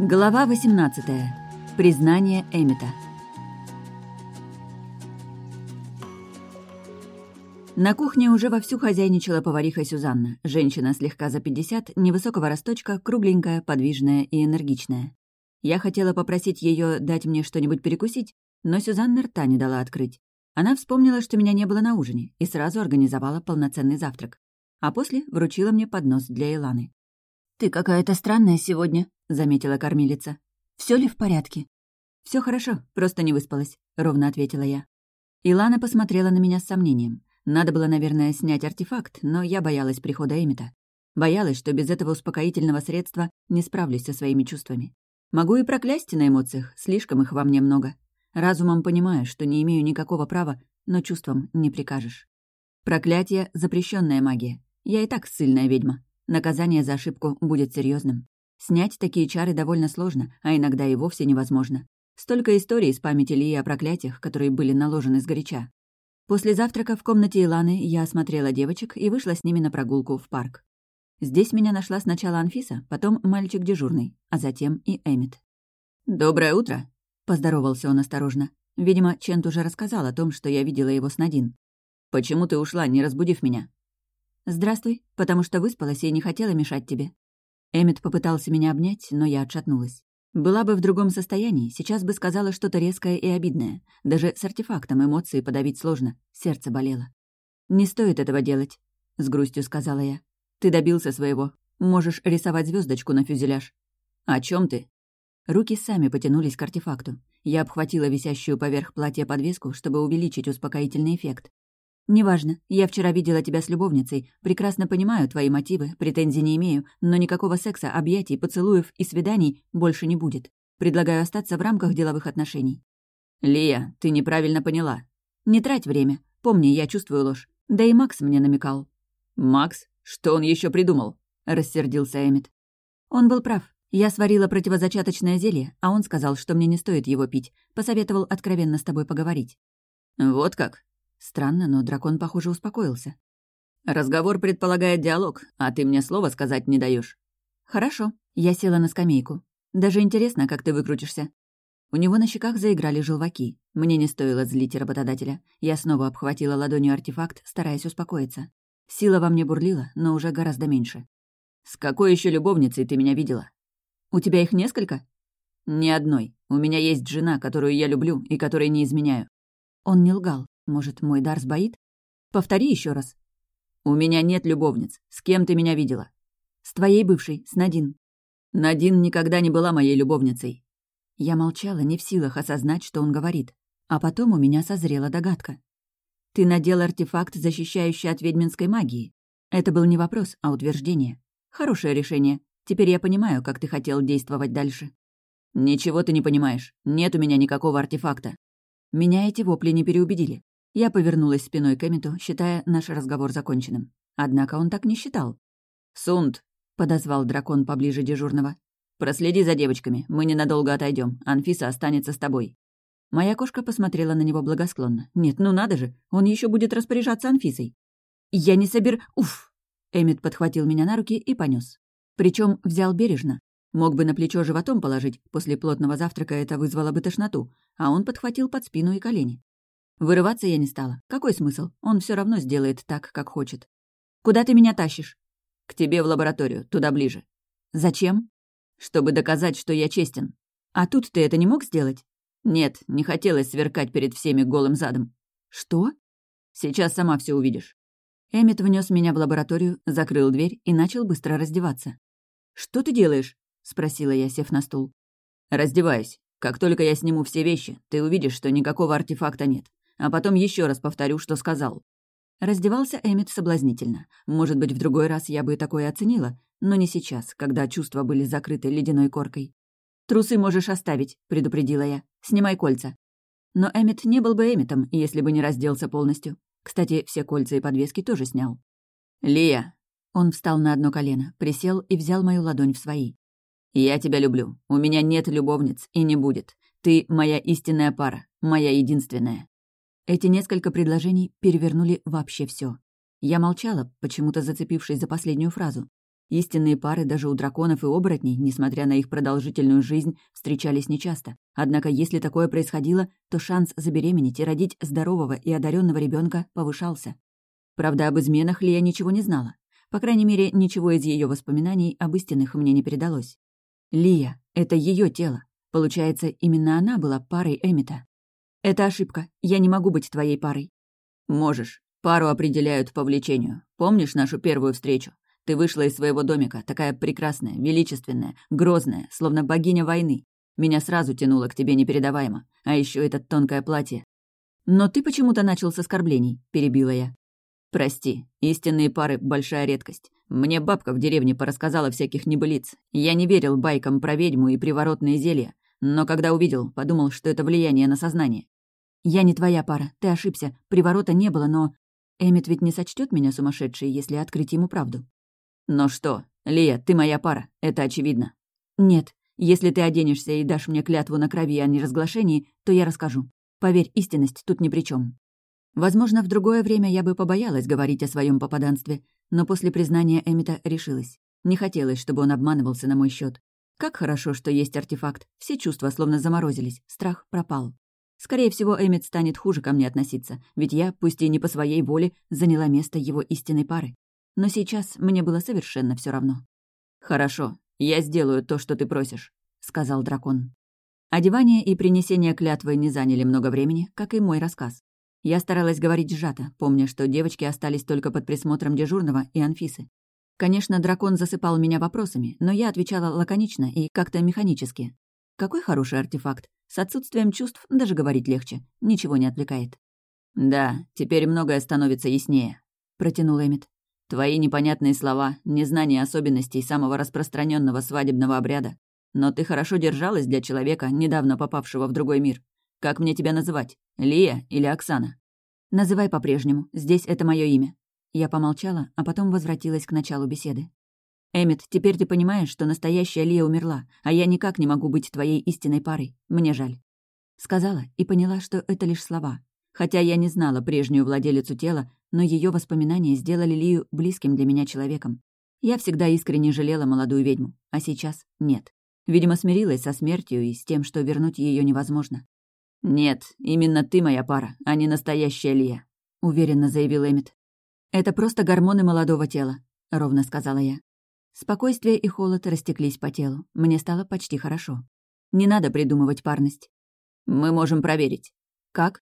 Глава 18. Признание Эмита. На кухне уже вовсю хозяйничала повариха Сюзанна, женщина слегка за 50, невысокого росточка, кругленькая, подвижная и энергичная. Я хотела попросить ее дать мне что-нибудь перекусить, но Сюзанна рта не дала открыть. Она вспомнила, что меня не было на ужине, и сразу организовала полноценный завтрак. А после вручила мне поднос для Иланы. «Ты какая-то странная сегодня», — заметила кормилица. Все ли в порядке?» Все хорошо, просто не выспалась», — ровно ответила я. Илана посмотрела на меня с сомнением. Надо было, наверное, снять артефакт, но я боялась прихода Эмита. Боялась, что без этого успокоительного средства не справлюсь со своими чувствами. Могу и проклясть на эмоциях, слишком их во мне много. Разумом понимаю, что не имею никакого права, но чувством не прикажешь. Проклятие — запрещенная магия. Я и так ссыльная ведьма. Наказание за ошибку будет серьезным. Снять такие чары довольно сложно, а иногда и вовсе невозможно. Столько историй из памяти Лии о проклятиях, которые были наложены сгоряча. После завтрака в комнате Иланы я осмотрела девочек и вышла с ними на прогулку в парк. Здесь меня нашла сначала Анфиса, потом мальчик дежурный, а затем и Эмит. «Доброе утро», — поздоровался он осторожно. Видимо, Чент уже рассказал о том, что я видела его с Надин. «Почему ты ушла, не разбудив меня?» «Здравствуй, потому что выспалась и не хотела мешать тебе». Эмит попытался меня обнять, но я отшатнулась. Была бы в другом состоянии, сейчас бы сказала что-то резкое и обидное. Даже с артефактом эмоции подавить сложно, сердце болело. «Не стоит этого делать», — с грустью сказала я. «Ты добился своего. Можешь рисовать звездочку на фюзеляж». «О чем ты?» Руки сами потянулись к артефакту. Я обхватила висящую поверх платья подвеску, чтобы увеличить успокоительный эффект. «Неважно. Я вчера видела тебя с любовницей. Прекрасно понимаю твои мотивы, претензий не имею, но никакого секса, объятий, поцелуев и свиданий больше не будет. Предлагаю остаться в рамках деловых отношений». «Лия, ты неправильно поняла». «Не трать время. Помни, я чувствую ложь. Да и Макс мне намекал». «Макс? Что он еще придумал?» — рассердился Эмит. Он был прав. Я сварила противозачаточное зелье, а он сказал, что мне не стоит его пить. Посоветовал откровенно с тобой поговорить. «Вот как? Странно, но дракон, похоже, успокоился. «Разговор предполагает диалог, а ты мне слова сказать не даешь. «Хорошо». Я села на скамейку. «Даже интересно, как ты выкрутишься». У него на щеках заиграли желваки. Мне не стоило злить работодателя. Я снова обхватила ладонью артефакт, стараясь успокоиться. Сила во мне бурлила, но уже гораздо меньше. «С какой еще любовницей ты меня видела?» «У тебя их несколько?» «Ни одной. У меня есть жена, которую я люблю и которой не изменяю». Он не лгал. Может, мой дар сбоит? Повтори еще раз. У меня нет любовниц. С кем ты меня видела? С твоей бывшей, с Надин. Надин никогда не была моей любовницей. Я молчала, не в силах осознать, что он говорит. А потом у меня созрела догадка. Ты надел артефакт, защищающий от ведьминской магии. Это был не вопрос, а утверждение. Хорошее решение. Теперь я понимаю, как ты хотел действовать дальше. Ничего ты не понимаешь. Нет у меня никакого артефакта. Меня эти вопли не переубедили. Я повернулась спиной к Эмиту, считая наш разговор законченным. Однако он так не считал. «Сунд!» — подозвал дракон поближе дежурного. «Проследи за девочками, мы ненадолго отойдем. Анфиса останется с тобой». Моя кошка посмотрела на него благосклонно. «Нет, ну надо же, он еще будет распоряжаться Анфисой». «Я не собер... Уф!» Эмит подхватил меня на руки и понес. Причем взял бережно. Мог бы на плечо животом положить, после плотного завтрака это вызвало бы тошноту, а он подхватил под спину и колени. Вырываться я не стала. Какой смысл? Он все равно сделает так, как хочет. «Куда ты меня тащишь?» «К тебе в лабораторию, туда ближе». «Зачем?» «Чтобы доказать, что я честен». «А тут ты это не мог сделать?» «Нет, не хотелось сверкать перед всеми голым задом». «Что?» «Сейчас сама все увидишь». Эммет внес меня в лабораторию, закрыл дверь и начал быстро раздеваться. «Что ты делаешь?» — спросила я, сев на стул. «Раздеваюсь. Как только я сниму все вещи, ты увидишь, что никакого артефакта нет а потом еще раз повторю, что сказал». Раздевался Эммет соблазнительно. Может быть, в другой раз я бы такое оценила, но не сейчас, когда чувства были закрыты ледяной коркой. «Трусы можешь оставить», — предупредила я. «Снимай кольца». Но Эммет не был бы Эмметом, если бы не разделся полностью. Кстати, все кольца и подвески тоже снял. «Лия!» Он встал на одно колено, присел и взял мою ладонь в свои. «Я тебя люблю. У меня нет любовниц и не будет. Ты моя истинная пара, моя единственная». Эти несколько предложений перевернули вообще все. Я молчала, почему-то зацепившись за последнюю фразу. Истинные пары даже у драконов и оборотней, несмотря на их продолжительную жизнь, встречались нечасто. Однако, если такое происходило, то шанс забеременеть и родить здорового и одаренного ребенка повышался. Правда, об изменах Лия ничего не знала. По крайней мере, ничего из ее воспоминаний об истинных мне не передалось. Лия — это ее тело. Получается, именно она была парой Эмита. Это ошибка. Я не могу быть твоей парой. Можешь. Пару определяют по влечению. Помнишь нашу первую встречу? Ты вышла из своего домика, такая прекрасная, величественная, грозная, словно богиня войны. Меня сразу тянуло к тебе непередаваемо. А еще это тонкое платье. Но ты почему-то начал с оскорблений, перебила я. Прости, истинные пары — большая редкость. Мне бабка в деревне порассказала всяких небылиц. Я не верил байкам про ведьму и приворотные зелья, но когда увидел, подумал, что это влияние на сознание. «Я не твоя пара, ты ошибся, приворота не было, но...» Эмит ведь не сочтет меня сумасшедшей, если открыть ему правду. «Но что? Лия, ты моя пара, это очевидно». «Нет, если ты оденешься и дашь мне клятву на крови о неразглашении, то я расскажу. Поверь, истинность тут ни при чем. Возможно, в другое время я бы побоялась говорить о своем попаданстве, но после признания Эмита решилась. Не хотелось, чтобы он обманывался на мой счет. Как хорошо, что есть артефакт. Все чувства словно заморозились, страх пропал. Скорее всего, Эмит станет хуже ко мне относиться, ведь я, пусть и не по своей воле, заняла место его истинной пары. Но сейчас мне было совершенно все равно. «Хорошо, я сделаю то, что ты просишь», — сказал дракон. Одевание и принесение клятвы не заняли много времени, как и мой рассказ. Я старалась говорить сжато, помня, что девочки остались только под присмотром дежурного и Анфисы. Конечно, дракон засыпал меня вопросами, но я отвечала лаконично и как-то механически. Какой хороший артефакт. С отсутствием чувств даже говорить легче. Ничего не отвлекает. «Да, теперь многое становится яснее», — протянул Эмит. Твои непонятные слова, незнание особенностей самого распространенного свадебного обряда. Но ты хорошо держалась для человека, недавно попавшего в другой мир. Как мне тебя называть? Лия или Оксана? Называй по-прежнему. Здесь это мое имя. Я помолчала, а потом возвратилась к началу беседы. «Эммет, теперь ты понимаешь, что настоящая Лия умерла, а я никак не могу быть твоей истинной парой. Мне жаль». Сказала и поняла, что это лишь слова. Хотя я не знала прежнюю владелицу тела, но ее воспоминания сделали Лию близким для меня человеком. Я всегда искренне жалела молодую ведьму, а сейчас нет. Видимо, смирилась со смертью и с тем, что вернуть ее невозможно. «Нет, именно ты моя пара, а не настоящая Лия», — уверенно заявил Эмит. «Это просто гормоны молодого тела», — ровно сказала я. Спокойствие и холод растеклись по телу. Мне стало почти хорошо. Не надо придумывать парность. «Мы можем проверить». «Как?»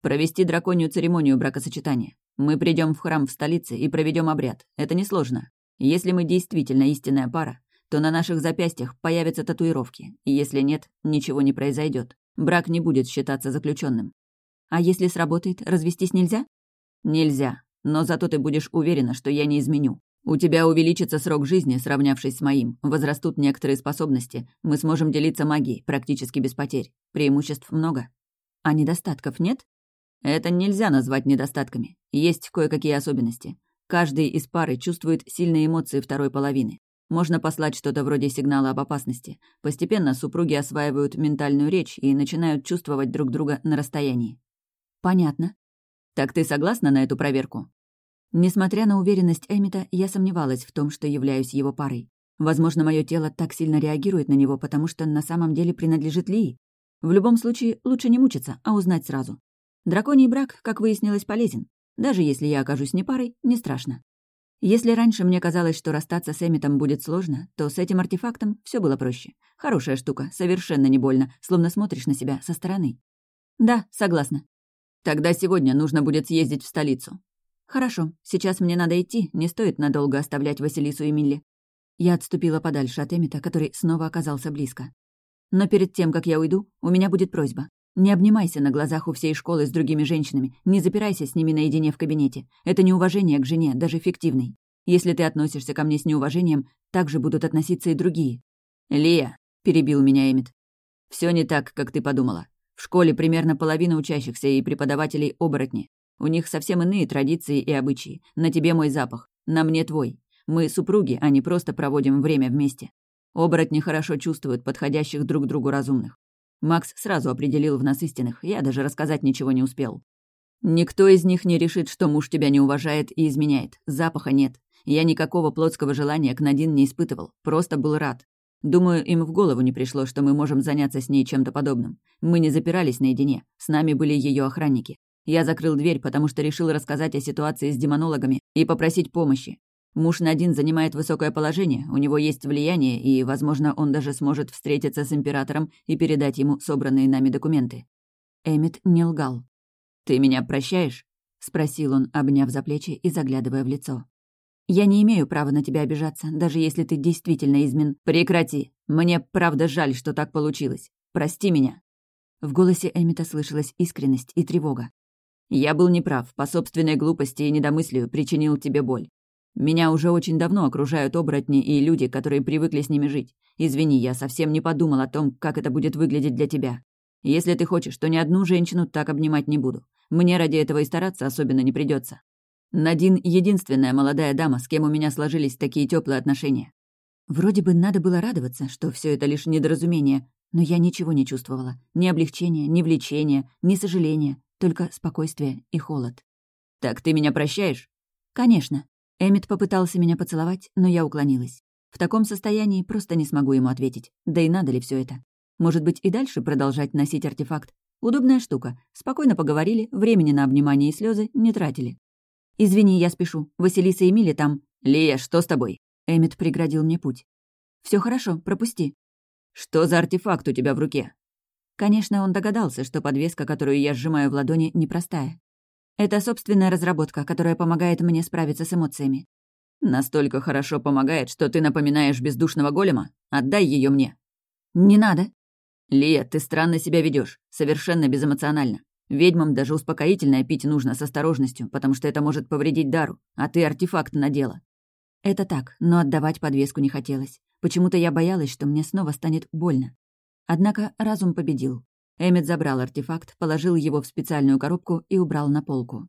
«Провести драконью церемонию бракосочетания. Мы придем в храм в столице и проведем обряд. Это несложно. Если мы действительно истинная пара, то на наших запястьях появятся татуировки, если нет, ничего не произойдет. Брак не будет считаться заключенным. А если сработает, развестись нельзя? Нельзя. Но зато ты будешь уверена, что я не изменю. У тебя увеличится срок жизни, сравнявшись с моим. Возрастут некоторые способности. Мы сможем делиться магией, практически без потерь. Преимуществ много. А недостатков нет? Это нельзя назвать недостатками. Есть кое-какие особенности. Каждый из пары чувствует сильные эмоции второй половины. Можно послать что-то вроде сигнала об опасности. Постепенно супруги осваивают ментальную речь и начинают чувствовать друг друга на расстоянии. Понятно. Так ты согласна на эту проверку? Несмотря на уверенность Эмита, я сомневалась в том, что являюсь его парой. Возможно, мое тело так сильно реагирует на него, потому что на самом деле принадлежит Ли. В любом случае, лучше не мучиться, а узнать сразу. Драконий брак, как выяснилось, полезен. Даже если я окажусь не парой, не страшно. Если раньше мне казалось, что расстаться с Эмитом будет сложно, то с этим артефактом все было проще. Хорошая штука, совершенно не больно, словно смотришь на себя со стороны. Да, согласна. Тогда сегодня нужно будет съездить в столицу. Хорошо, сейчас мне надо идти, не стоит надолго оставлять Василису и Милли. Я отступила подальше от Эмита, который снова оказался близко. Но перед тем, как я уйду, у меня будет просьба. Не обнимайся на глазах у всей школы с другими женщинами, не запирайся с ними наедине в кабинете. Это неуважение к жене, даже фиктивной. Если ты относишься ко мне с неуважением, так же будут относиться и другие. «Лия», — перебил меня Эмит, — «всё не так, как ты подумала. В школе примерно половина учащихся и преподавателей оборотни. У них совсем иные традиции и обычаи. На тебе мой запах, на мне твой. Мы супруги, а не просто проводим время вместе. Оборотни хорошо чувствуют подходящих друг другу разумных. Макс сразу определил в нас истинных, я даже рассказать ничего не успел. Никто из них не решит, что муж тебя не уважает и изменяет. Запаха нет. Я никакого плотского желания к Надин не испытывал, просто был рад. Думаю, им в голову не пришло, что мы можем заняться с ней чем-то подобным. Мы не запирались наедине, с нами были ее охранники. Я закрыл дверь, потому что решил рассказать о ситуации с демонологами и попросить помощи. Муж Надин занимает высокое положение, у него есть влияние, и, возможно, он даже сможет встретиться с императором и передать ему собранные нами документы. Эмит не лгал. «Ты меня прощаешь?» — спросил он, обняв за плечи и заглядывая в лицо. «Я не имею права на тебя обижаться, даже если ты действительно измен...» «Прекрати! Мне правда жаль, что так получилось. Прости меня!» В голосе Эмита слышалась искренность и тревога. «Я был неправ, по собственной глупости и недомыслию причинил тебе боль. Меня уже очень давно окружают оборотни и люди, которые привыкли с ними жить. Извини, я совсем не подумал о том, как это будет выглядеть для тебя. Если ты хочешь, то ни одну женщину так обнимать не буду. Мне ради этого и стараться особенно не придется. Надин — единственная молодая дама, с кем у меня сложились такие теплые отношения. Вроде бы надо было радоваться, что все это лишь недоразумение, но я ничего не чувствовала. Ни облегчения, ни влечения, ни сожаления, только спокойствие и холод. «Так ты меня прощаешь?» «Конечно», Эмит попытался меня поцеловать, но я уклонилась. В таком состоянии просто не смогу ему ответить. Да и надо ли все это? Может быть, и дальше продолжать носить артефакт? Удобная штука. Спокойно поговорили, времени на обнимание и слезы не тратили. «Извини, я спешу. Василиса и Мили там...» «Лия, что с тобой?» Эмит преградил мне путь. Все хорошо, пропусти». «Что за артефакт у тебя в руке?» Конечно, он догадался, что подвеска, которую я сжимаю в ладони, непростая. Это собственная разработка, которая помогает мне справиться с эмоциями. Настолько хорошо помогает, что ты напоминаешь бездушного голема? Отдай ее мне. Не надо. Лия, ты странно себя ведешь, совершенно безэмоционально. Ведьмам даже успокоительное пить нужно с осторожностью, потому что это может повредить дару, а ты артефакт надела. Это так, но отдавать подвеску не хотелось. Почему-то я боялась, что мне снова станет больно. Однако разум победил. Эммет забрал артефакт, положил его в специальную коробку и убрал на полку.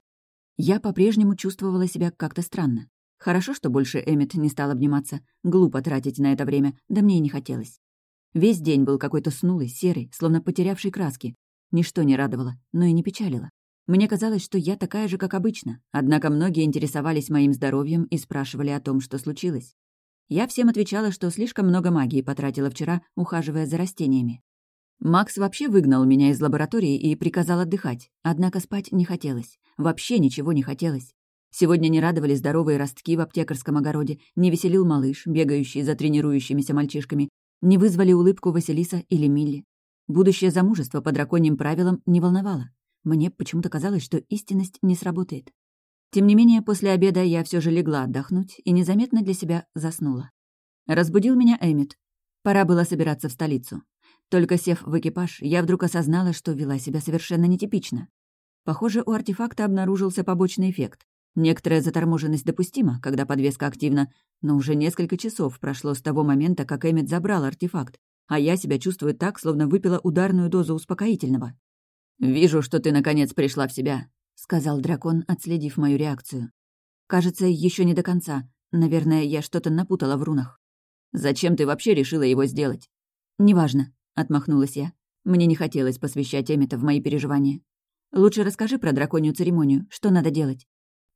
Я по-прежнему чувствовала себя как-то странно. Хорошо, что больше Эммет не стал обниматься. Глупо тратить на это время, да мне и не хотелось. Весь день был какой-то снулый, серый, словно потерявший краски. Ничто не радовало, но и не печалило. Мне казалось, что я такая же, как обычно, однако многие интересовались моим здоровьем и спрашивали о том, что случилось. Я всем отвечала, что слишком много магии потратила вчера, ухаживая за растениями. Макс вообще выгнал меня из лаборатории и приказал отдыхать, однако спать не хотелось. Вообще ничего не хотелось. Сегодня не радовали здоровые ростки в аптекарском огороде, не веселил малыш, бегающий за тренирующимися мальчишками, не вызвали улыбку Василиса или Милли. Будущее замужество по драконьим правилам не волновало. Мне почему-то казалось, что истинность не сработает. Тем не менее, после обеда я все же легла отдохнуть и незаметно для себя заснула. Разбудил меня Эмит. Пора было собираться в столицу. Только сев в экипаж, я вдруг осознала, что вела себя совершенно нетипично. Похоже, у артефакта обнаружился побочный эффект. Некоторая заторможенность допустима, когда подвеска активна, но уже несколько часов прошло с того момента, как Эммет забрал артефакт, а я себя чувствую так, словно выпила ударную дозу успокоительного. «Вижу, что ты, наконец, пришла в себя», — сказал дракон, отследив мою реакцию. «Кажется, еще не до конца. Наверное, я что-то напутала в рунах». «Зачем ты вообще решила его сделать?» «Неважно отмахнулась я. Мне не хотелось посвящать Эмита в мои переживания. Лучше расскажи про драконью церемонию, что надо делать.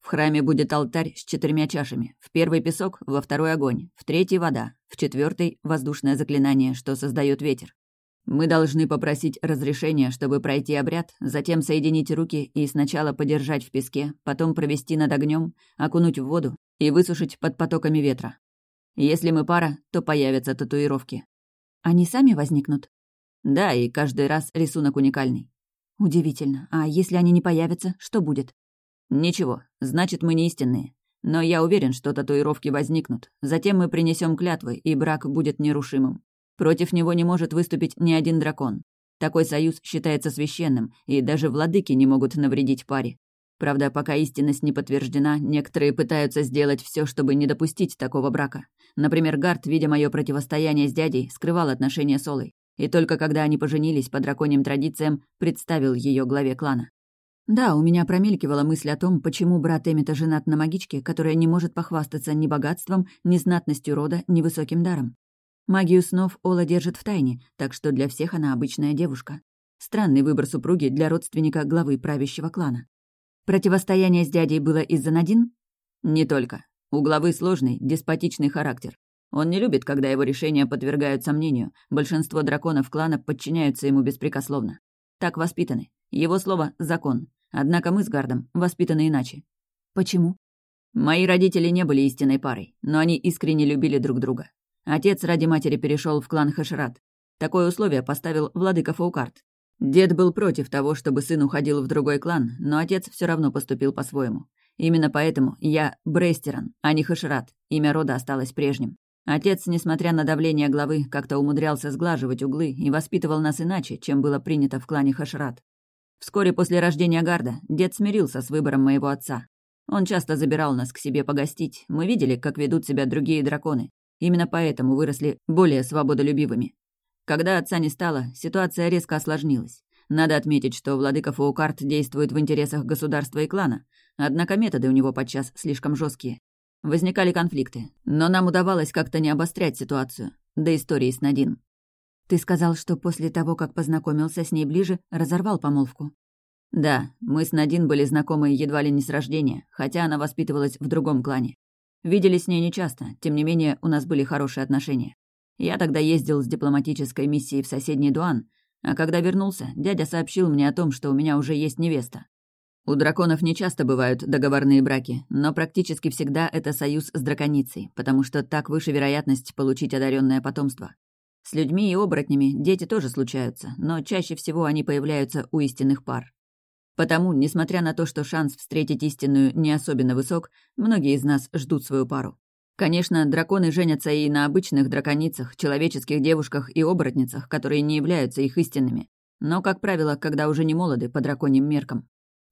В храме будет алтарь с четырьмя чашами. В первый песок, во второй огонь, в третий вода, в четвертый воздушное заклинание, что создает ветер. Мы должны попросить разрешения, чтобы пройти обряд, затем соединить руки и сначала подержать в песке, потом провести над огнем, окунуть в воду и высушить под потоками ветра. Если мы пара, то появятся татуировки. Они сами возникнут? Да, и каждый раз рисунок уникальный. Удивительно. А если они не появятся, что будет? Ничего, значит, мы не истинные. Но я уверен, что татуировки возникнут. Затем мы принесем клятвы, и брак будет нерушимым. Против него не может выступить ни один дракон. Такой союз считается священным, и даже владыки не могут навредить паре. Правда, пока истинность не подтверждена, некоторые пытаются сделать все, чтобы не допустить такого брака. Например, Гард, видя мое противостояние с дядей, скрывал отношения с Олой. И только когда они поженились по драконьим традициям, представил ее главе клана. Да, у меня промелькивала мысль о том, почему брат Эмита женат на магичке, которая не может похвастаться ни богатством, ни знатностью рода, ни высоким даром. Магию снов Ола держит в тайне, так что для всех она обычная девушка. Странный выбор супруги для родственника главы правящего клана. Противостояние с дядей было из-за Надин? Не только. У главы сложный, деспотичный характер. Он не любит, когда его решения подвергают сомнению. Большинство драконов клана подчиняются ему беспрекословно. Так воспитаны. Его слово — закон. Однако мы с Гардом воспитаны иначе. Почему? Мои родители не были истинной парой, но они искренне любили друг друга. Отец ради матери перешел в клан Хашрат. Такое условие поставил владыка Фаукарт. Дед был против того, чтобы сын уходил в другой клан, но отец все равно поступил по-своему. Именно поэтому я Брестеран, а не Хашрат. Имя рода осталось прежним. Отец, несмотря на давление главы, как-то умудрялся сглаживать углы и воспитывал нас иначе, чем было принято в клане Хашрат. Вскоре после рождения Гарда дед смирился с выбором моего отца, он часто забирал нас к себе погостить. Мы видели, как ведут себя другие драконы. Именно поэтому выросли более свободолюбивыми. Когда отца не стало, ситуация резко осложнилась. Надо отметить, что владыка Фаукарт действует в интересах государства и клана, однако методы у него подчас слишком жесткие. Возникали конфликты, но нам удавалось как-то не обострять ситуацию. До истории с Надин. Ты сказал, что после того, как познакомился с ней ближе, разорвал помолвку. Да, мы с Надин были знакомы едва ли не с рождения, хотя она воспитывалась в другом клане. Виделись с ней нечасто, тем не менее у нас были хорошие отношения. Я тогда ездил с дипломатической миссией в соседний Дуан, а когда вернулся, дядя сообщил мне о том, что у меня уже есть невеста. У драконов не часто бывают договорные браки, но практически всегда это союз с драконицей, потому что так выше вероятность получить одаренное потомство. С людьми и оборотнями дети тоже случаются, но чаще всего они появляются у истинных пар. Потому, несмотря на то, что шанс встретить истинную не особенно высок, многие из нас ждут свою пару. Конечно, драконы женятся и на обычных драконицах, человеческих девушках и оборотницах, которые не являются их истинными. Но, как правило, когда уже не молоды по драконьим меркам.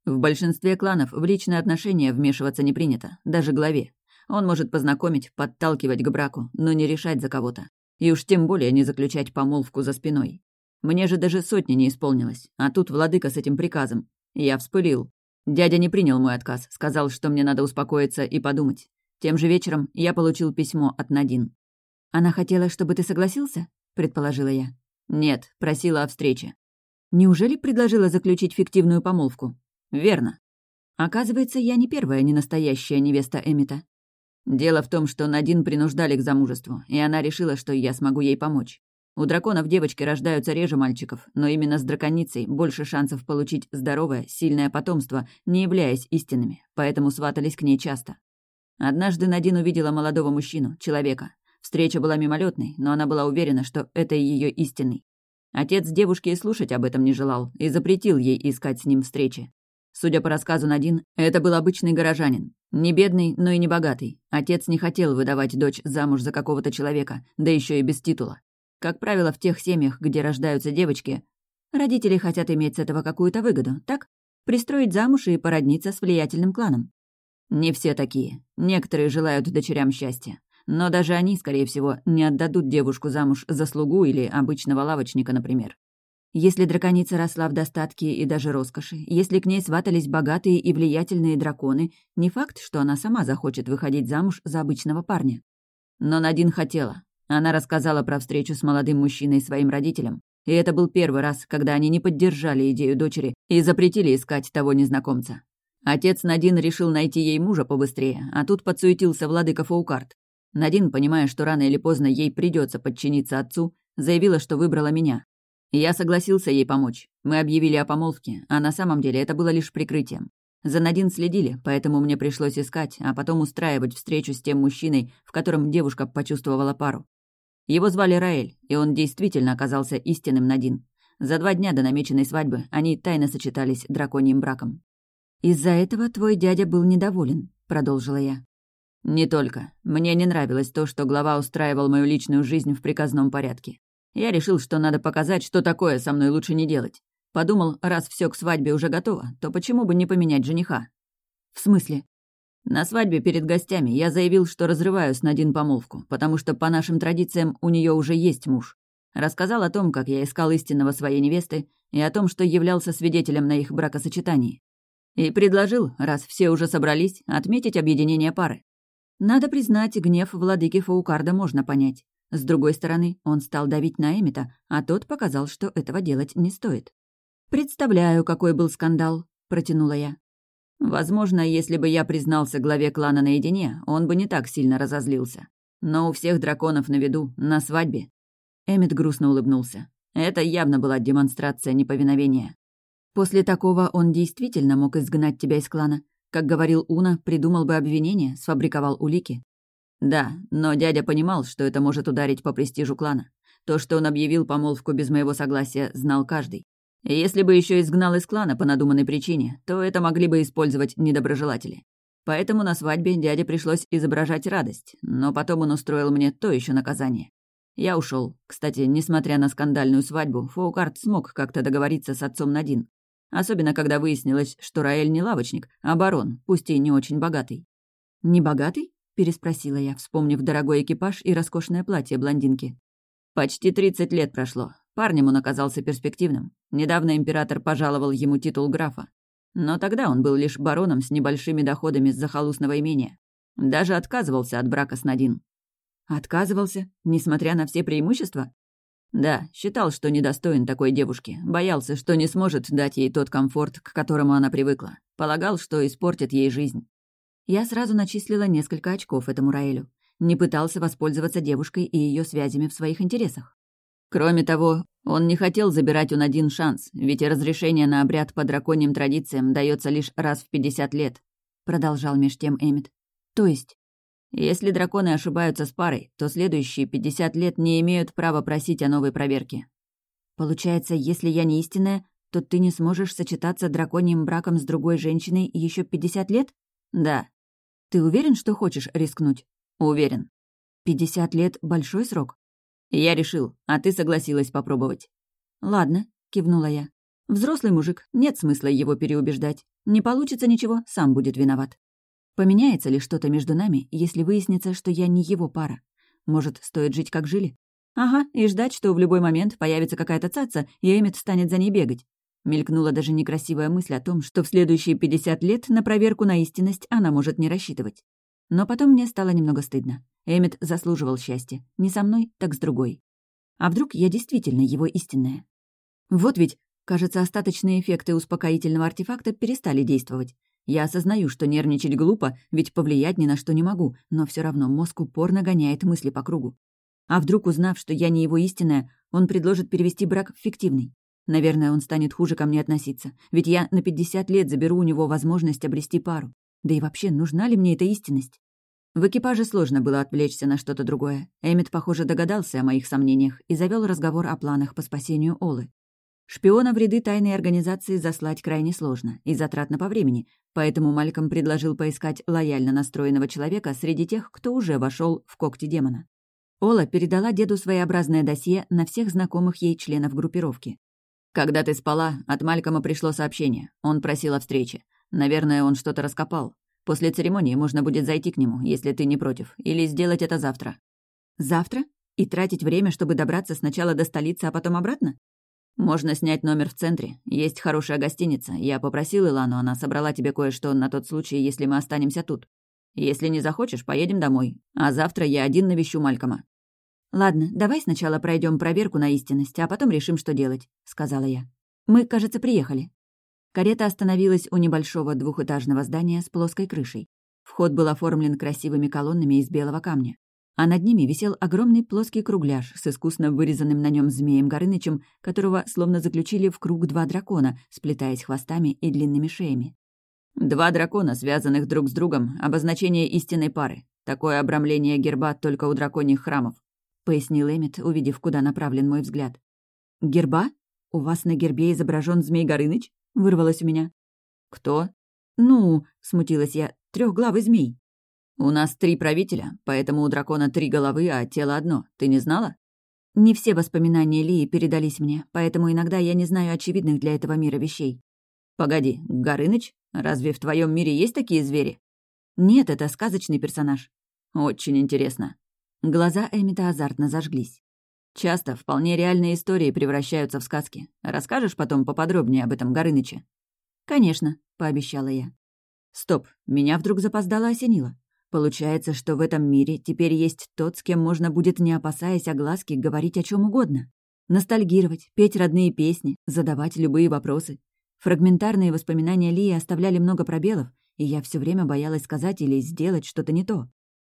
В большинстве кланов в личные отношения вмешиваться не принято, даже главе. Он может познакомить, подталкивать к браку, но не решать за кого-то. И уж тем более не заключать помолвку за спиной. Мне же даже сотни не исполнилось, а тут владыка с этим приказом. Я вспылил. Дядя не принял мой отказ, сказал, что мне надо успокоиться и подумать. Тем же вечером я получил письмо от Надин. «Она хотела, чтобы ты согласился?» — предположила я. «Нет, просила о встрече». «Неужели предложила заключить фиктивную помолвку?» «Верно». «Оказывается, я не первая ненастоящая невеста Эмита». «Дело в том, что Надин принуждали к замужеству, и она решила, что я смогу ей помочь. У драконов девочки рождаются реже мальчиков, но именно с драконицей больше шансов получить здоровое, сильное потомство, не являясь истинными, поэтому сватались к ней часто. Однажды Надин увидела молодого мужчину, человека. Встреча была мимолетной, но она была уверена, что это ее истинный. Отец девушки и слушать об этом не желал и запретил ей искать с ним встречи. Судя по рассказу Надин, это был обычный горожанин. Не бедный, но и не богатый. Отец не хотел выдавать дочь замуж за какого-то человека, да еще и без титула. Как правило, в тех семьях, где рождаются девочки, родители хотят иметь с этого какую-то выгоду, так? Пристроить замуж и породниться с влиятельным кланом. Не все такие. Некоторые желают дочерям счастья. Но даже они, скорее всего, не отдадут девушку замуж за слугу или обычного лавочника, например. Если драконица росла в достатке и даже роскоши, если к ней сватались богатые и влиятельные драконы, не факт, что она сама захочет выходить замуж за обычного парня. Но Надин хотела. Она рассказала про встречу с молодым мужчиной своим родителям, и это был первый раз, когда они не поддержали идею дочери и запретили искать того незнакомца. Отец Надин решил найти ей мужа побыстрее, а тут подсуетился владыка Фаукарт. Надин, понимая, что рано или поздно ей придется подчиниться отцу, заявила, что выбрала меня. Я согласился ей помочь. Мы объявили о помолвке, а на самом деле это было лишь прикрытием. За Надин следили, поэтому мне пришлось искать, а потом устраивать встречу с тем мужчиной, в котором девушка почувствовала пару. Его звали Раэль, и он действительно оказался истинным Надин. За два дня до намеченной свадьбы они тайно сочетались драконьим браком. «Из-за этого твой дядя был недоволен», — продолжила я. «Не только. Мне не нравилось то, что глава устраивал мою личную жизнь в приказном порядке. Я решил, что надо показать, что такое со мной лучше не делать. Подумал, раз все к свадьбе уже готово, то почему бы не поменять жениха?» «В смысле?» На свадьбе перед гостями я заявил, что разрываю с Надин помолвку, потому что по нашим традициям у нее уже есть муж. Рассказал о том, как я искал истинного своей невесты, и о том, что являлся свидетелем на их бракосочетании. И предложил, раз все уже собрались, отметить объединение пары. Надо признать, гнев владыки Фаукарда можно понять. С другой стороны, он стал давить на Эмита, а тот показал, что этого делать не стоит. «Представляю, какой был скандал», — протянула я. Возможно, если бы я признался главе клана наедине, он бы не так сильно разозлился. Но у всех драконов на виду, на свадьбе. Эммет грустно улыбнулся. Это явно была демонстрация неповиновения. После такого он действительно мог изгнать тебя из клана. Как говорил Уна, придумал бы обвинение, сфабриковал улики. Да, но дядя понимал, что это может ударить по престижу клана. То, что он объявил помолвку без моего согласия, знал каждый. Если бы еще изгнал из клана по надуманной причине, то это могли бы использовать недоброжелатели. Поэтому на свадьбе дяде пришлось изображать радость, но потом он устроил мне то еще наказание. Я ушел. Кстати, несмотря на скандальную свадьбу, Фоукарт смог как-то договориться с отцом Надин. Особенно, когда выяснилось, что Раэль не лавочник, а барон, пусть и не очень богатый. «Не богатый?» — переспросила я, вспомнив дорогой экипаж и роскошное платье блондинки. «Почти тридцать лет прошло. Парнем он оказался перспективным. Недавно император пожаловал ему титул графа. Но тогда он был лишь бароном с небольшими доходами с захолустного имения. Даже отказывался от брака с Надин. Отказывался, несмотря на все преимущества? Да, считал, что недостоин такой девушки, боялся, что не сможет дать ей тот комфорт, к которому она привыкла. Полагал, что испортит ей жизнь. Я сразу начислила несколько очков этому Раэлю. Не пытался воспользоваться девушкой и ее связями в своих интересах. Кроме того, он не хотел забирать у Надин шанс, ведь разрешение на обряд по драконьим традициям дается лишь раз в 50 лет, продолжал меж тем Эмит. То есть если драконы ошибаются с парой, то следующие 50 лет не имеют права просить о новой проверке. Получается, если я не истинная, то ты не сможешь сочетаться драконьим браком с другой женщиной еще 50 лет? Да. Ты уверен, что хочешь рискнуть? Уверен. 50 лет — большой срок? Я решил, а ты согласилась попробовать. Ладно, кивнула я. Взрослый мужик, нет смысла его переубеждать. Не получится ничего, сам будет виноват. Поменяется ли что-то между нами, если выяснится, что я не его пара? Может, стоит жить, как жили? Ага, и ждать, что в любой момент появится какая-то цаца, и Эммет станет за ней бегать. Мелькнула даже некрасивая мысль о том, что в следующие 50 лет на проверку на истинность она может не рассчитывать. Но потом мне стало немного стыдно. Эммет заслуживал счастья. Не со мной, так с другой. А вдруг я действительно его истинная? Вот ведь, кажется, остаточные эффекты успокоительного артефакта перестали действовать. Я осознаю, что нервничать глупо, ведь повлиять ни на что не могу, но все равно мозг упорно гоняет мысли по кругу. А вдруг, узнав, что я не его истинная, он предложит перевести брак в фиктивный? Наверное, он станет хуже ко мне относиться, ведь я на 50 лет заберу у него возможность обрести пару. Да и вообще, нужна ли мне эта истинность? В экипаже сложно было отвлечься на что-то другое. Эммет, похоже, догадался о моих сомнениях и завел разговор о планах по спасению Олы. Шпиона в ряды тайной организации заслать крайне сложно и затратно по времени, поэтому Мальком предложил поискать лояльно настроенного человека среди тех, кто уже вошел в когти демона. Ола передала деду своеобразное досье на всех знакомых ей членов группировки. «Когда ты спала, от Малькома пришло сообщение. Он просил о встрече. Наверное, он что-то раскопал. После церемонии можно будет зайти к нему, если ты не против, или сделать это завтра». «Завтра? И тратить время, чтобы добраться сначала до столицы, а потом обратно?» «Можно снять номер в центре. Есть хорошая гостиница. Я попросил Илану, она собрала тебе кое-что на тот случай, если мы останемся тут. Если не захочешь, поедем домой. А завтра я один навещу Малькома». «Ладно, давай сначала пройдем проверку на истинность, а потом решим, что делать», — сказала я. «Мы, кажется, приехали». Карета остановилась у небольшого двухэтажного здания с плоской крышей. Вход был оформлен красивыми колоннами из белого камня а над ними висел огромный плоский кругляш с искусно вырезанным на нем змеем Горынычем, которого словно заключили в круг два дракона, сплетаясь хвостами и длинными шеями. «Два дракона, связанных друг с другом, обозначение истинной пары. Такое обрамление герба только у драконьих храмов», — пояснил Эмит, увидев, куда направлен мой взгляд. «Герба? У вас на гербе изображен змей Горыныч?» — вырвалось у меня. «Кто?» «Ну», — смутилась я, — трехглавый змей». «У нас три правителя, поэтому у дракона три головы, а тело одно. Ты не знала?» Не все воспоминания Лии передались мне, поэтому иногда я не знаю очевидных для этого мира вещей. «Погоди, Горыныч? Разве в твоем мире есть такие звери?» «Нет, это сказочный персонаж». «Очень интересно». Глаза Эмита азартно зажглись. «Часто вполне реальные истории превращаются в сказки. Расскажешь потом поподробнее об этом Горыныче?» «Конечно», — пообещала я. «Стоп, меня вдруг запоздало осенило. Получается, что в этом мире теперь есть тот, с кем можно будет, не опасаясь огласки, говорить о чем угодно. Ностальгировать, петь родные песни, задавать любые вопросы. Фрагментарные воспоминания Лии оставляли много пробелов, и я все время боялась сказать или сделать что-то не то.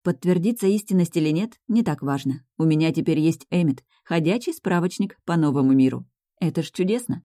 Подтвердится истинность или нет, не так важно. У меня теперь есть Эмит, ходячий справочник по новому миру. Это ж чудесно.